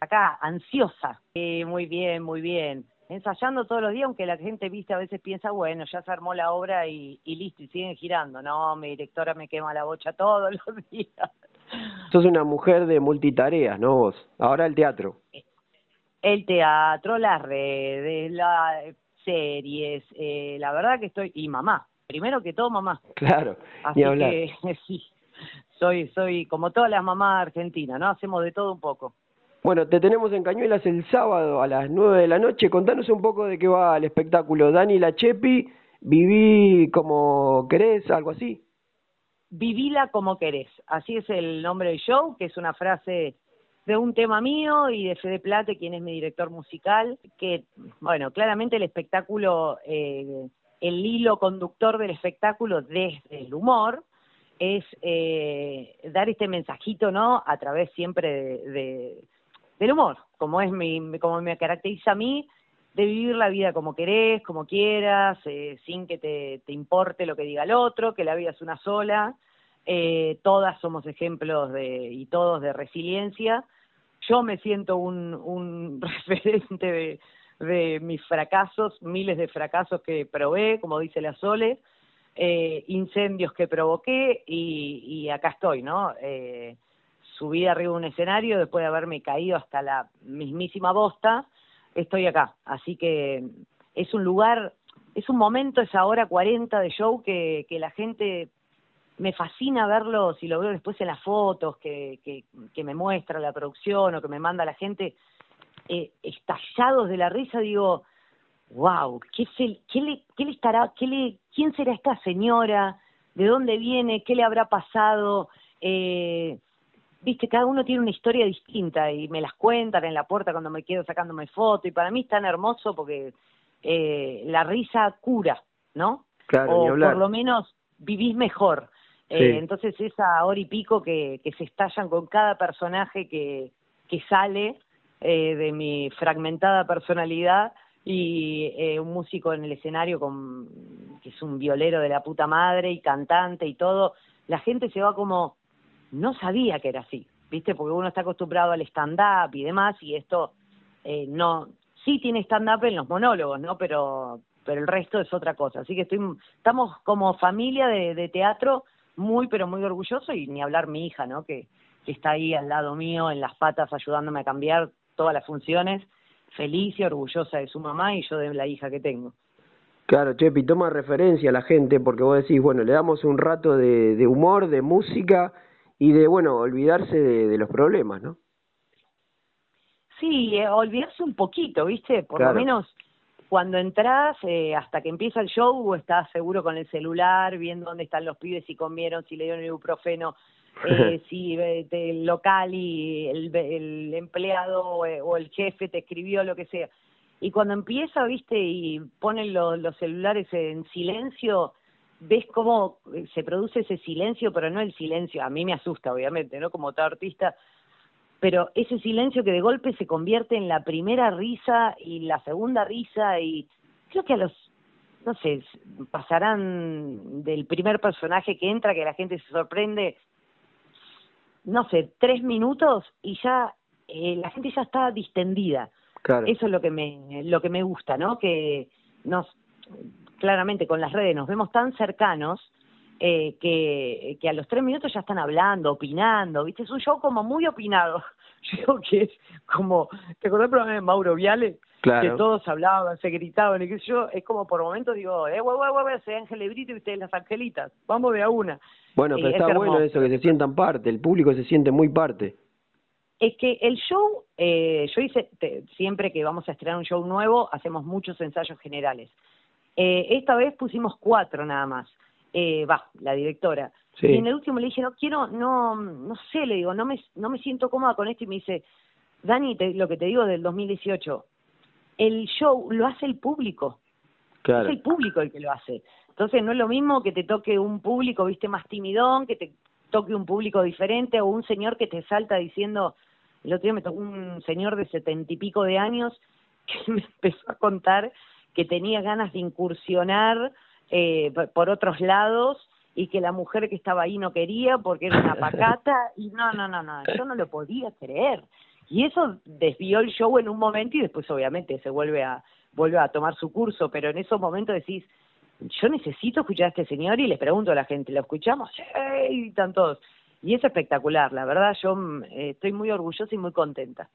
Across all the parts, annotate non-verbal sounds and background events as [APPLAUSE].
acá, ansiosa. muy bien, muy bien. Ensayando todos los días, aunque la gente, viste, a veces piensa, bueno, ya se armó la obra y, listo, y siguen girando. No, mi directora me quema la bocha [LAUGHS] todos los días. Sos una mujer de multitareas, ¿no vos? Ahora el teatro. El teatro, las redes, las series, eh, la verdad que estoy... Y mamá, primero que todo mamá. Claro, Así que [LAUGHS] sí, soy, soy como todas las mamás argentinas, ¿no? Hacemos de todo un poco. Bueno, te tenemos en Cañuelas el sábado a las 9 de la noche. Contanos un poco de qué va el espectáculo. Dani Lachepi, viví como querés, algo así. Vivila como querés. Así es el nombre del show, que es una frase de un tema mío y de Fede Plate, quien es mi director musical, que, bueno, claramente el espectáculo, eh, el hilo conductor del espectáculo desde el humor, es eh, dar este mensajito, ¿no? A través siempre de del humor, como es mi, como me caracteriza a mí, de vivir la vida como querés, como quieras, eh, sin que te, te, importe lo que diga el otro, que la vida es una sola, eh, todas somos ejemplos de, y todos de resiliencia. Yo me siento un, [LAUGHS] referente de, de mis fracasos, miles de fracasos que probé, como dice la Sole, eh, incendios que provoqué y, y acá estoy, ¿no? Eh, subí arriba de un escenario después de haberme caído hasta la mismísima bosta, estoy acá. Así que es un lugar, es un momento, esa hora 40 de show que, la gente me fascina verlo, si lo veo después en las fotos que, que, me muestra la producción o que me manda la gente, eh, estallados de la risa, digo, wow, ¿qué, qué, le, le estará, qué le, quién será esta señora? ¿De dónde viene? ¿Qué le habrá pasado? Eh, viste, cada uno tiene una historia distinta y me las cuentan en la puerta cuando me quedo sacándome foto y para mí es tan hermoso porque eh, la risa cura, ¿no? Claro, o por lo menos vivís mejor. Eh, entonces esa hora y pico que, que se estallan con cada personaje que, que sale eh, de mi fragmentada personalidad y eh, un músico en el escenario con que es un violero de la puta madre y cantante y todo, la gente se va como no sabía que era así, ¿viste? Porque uno está acostumbrado al stand-up y demás, y esto eh, no, sí tiene stand-up en los monólogos, ¿no? Pero, pero el resto es otra cosa. Así que estoy, estamos como familia de, de teatro muy, pero muy orgulloso, y ni hablar mi hija, ¿no? Que, está ahí al lado mío, en las patas, ayudándome a cambiar todas las funciones, feliz y orgullosa de su mamá y yo de la hija que tengo. Claro, Chepi, toma referencia a la gente porque vos decís, bueno, le damos un rato de, de humor, de música y de, bueno, olvidarse de, los problemas, ¿no? Sí, eh, olvidarse un poquito, ¿viste? Por lo menos cuando entras, eh, hasta que empieza el show, estás seguro con el celular, viendo dónde están los pibes, si comieron, si le dieron ibuprofeno, [LAUGHS] eh, si el local y el, el empleado o, el jefe te escribió, lo que sea. Y cuando empieza, viste, y ponen los celulares en silencio, ves cómo se produce ese silencio, pero no el silencio, a mí me asusta obviamente, ¿no? Como todo artista, pero ese silencio que de golpe se convierte en la primera risa y la segunda risa y creo que a los, no sé, pasarán del primer personaje que entra, que la gente se sorprende, no sé, tres minutos y ya eh, la gente ya está distendida. Claro. Eso es lo que me, lo que me gusta, ¿no? Que nos claramente con las redes nos vemos tan cercanos eh, que, que a los tres minutos ya están hablando, opinando, ¿viste? Es un show como muy opinado. [LAUGHS] Yo que es como, ¿te acordás del programa de Mauro Viale? Claro. Que todos hablaban, se gritaban, y que yo, es como por momentos digo, eh, guay, guay, guay, soy Ángel Brito y ustedes las angelitas, vamos de a una. Bueno, pero está bueno eso, que se sientan parte, el público se siente muy parte. Es que el show, eh, yo hice, siempre que vamos a estrenar un show nuevo, hacemos muchos ensayos generales. Eh, esta vez pusimos cuatro nada más, eh, va, la directora. Y en el último le dije, no quiero, no, no sé, le digo, no me, no me siento cómoda con esto y me dice, Dani, lo que te digo del 2018, el show lo hace el público. Claro. Es el público el que lo hace. Entonces no es lo mismo que te toque un público, viste, más timidón, que te toque un público diferente o un señor que te salta diciendo, el otro día me tocó un señor de setenta y pico de años [LAUGHS] que me empezó a contar que tenía ganas de incursionar eh, por otros lados y que la mujer que estaba ahí no quería porque era una [LAUGHS] pacata y no, no, no, no, yo no lo podía creer. Y eso desvió el show en un momento y después obviamente se vuelve a, vuelve a tomar su curso, pero en esos momentos decís, yo necesito escuchar a este señor y les pregunto a la gente, ¿lo escuchamos? Y están todos. Y es espectacular, la verdad yo mm, eh, estoy muy orgullosa y muy contenta.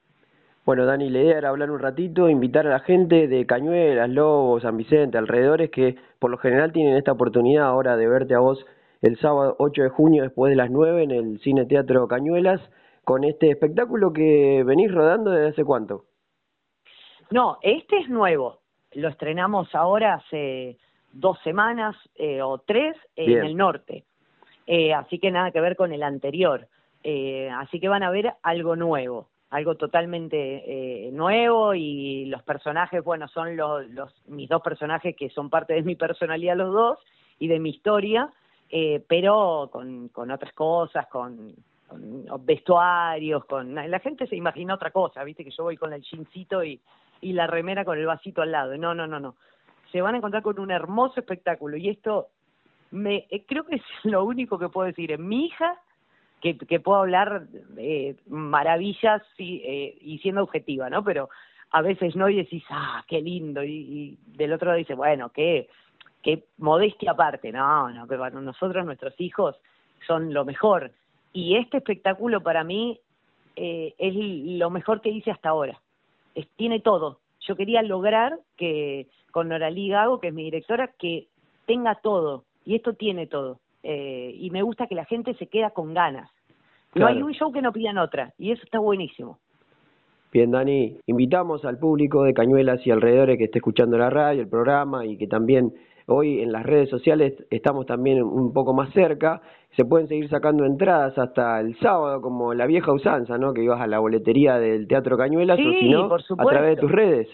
Bueno, Dani, la idea era hablar un ratito, invitar a la gente de Cañuelas, Lobos, San Vicente, alrededores, que por lo general tienen esta oportunidad ahora de verte a vos el sábado 8 de junio después de las 9 en el Cine Teatro Cañuelas, con este espectáculo que venís rodando desde hace cuánto. No, este es nuevo. Lo estrenamos ahora hace dos semanas eh, o tres en el norte. Eh, así que nada que ver con el anterior. Eh, así que van a ver algo nuevo, algo totalmente nuevo y los personajes, bueno, son los, mis dos personajes que son parte de mi personalidad los dos y de mi historia, pero con, con otras cosas, con, con vestuarios, con la gente se imagina otra cosa, viste que yo voy con el jeansito y, y la remera con el vasito al lado. No, no, no, no. Se van a encontrar con un hermoso espectáculo y esto me eh, creo que es [LAUGHS] lo único que puedo decir. Mi hija, que, que puedo hablar de maravillas y, eh, y siendo objetiva, ¿no? Pero a veces no y decís, ah, qué lindo. Y, del otro lado dice, bueno, qué, qué modestia aparte. No, no, pero bueno, nosotros, nuestros hijos, son lo mejor. Y este espectáculo para mí eh, es lo mejor que hice hasta ahora tiene todo. Yo quería lograr que con Noralí Gago, que es mi directora, que tenga todo. Y esto tiene todo. Eh, y me gusta que la gente se queda con ganas. No hay un show que no pidan otra. Y eso está buenísimo. Bien, Dani, invitamos al público de Cañuelas y alrededores que esté escuchando la radio, el programa y que también Hoy en las redes sociales estamos también un poco más cerca. Se pueden seguir sacando entradas hasta el sábado, como la vieja usanza, ¿no? Que ibas a la boletería del Teatro Cañuelas o si no, a través de tus redes.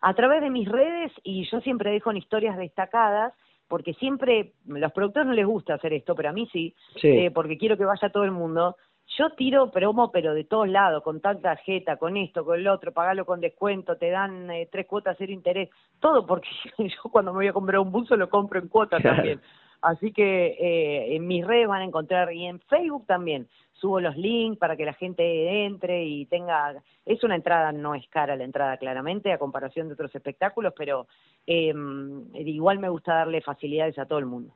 A través de mis redes y yo siempre dejo en historias destacadas porque siempre, los productores no les gusta hacer esto, pero a mí sí, Eh, porque quiero que vaya todo el mundo. Yo tiro promo, pero de todos lados, con tal tarjeta, con esto, con el otro, pagalo con descuento, te dan eh, tres cuotas cero interés, todo porque [LAUGHS] yo cuando me voy a comprar un buzo lo compro en cuotas también. Así que eh, en mis redes van a encontrar y en Facebook también subo los links para que la gente entre y tenga es una entrada no es cara la entrada claramente a comparación de otros espectáculos pero eh, igual me gusta darle facilidades a todo el mundo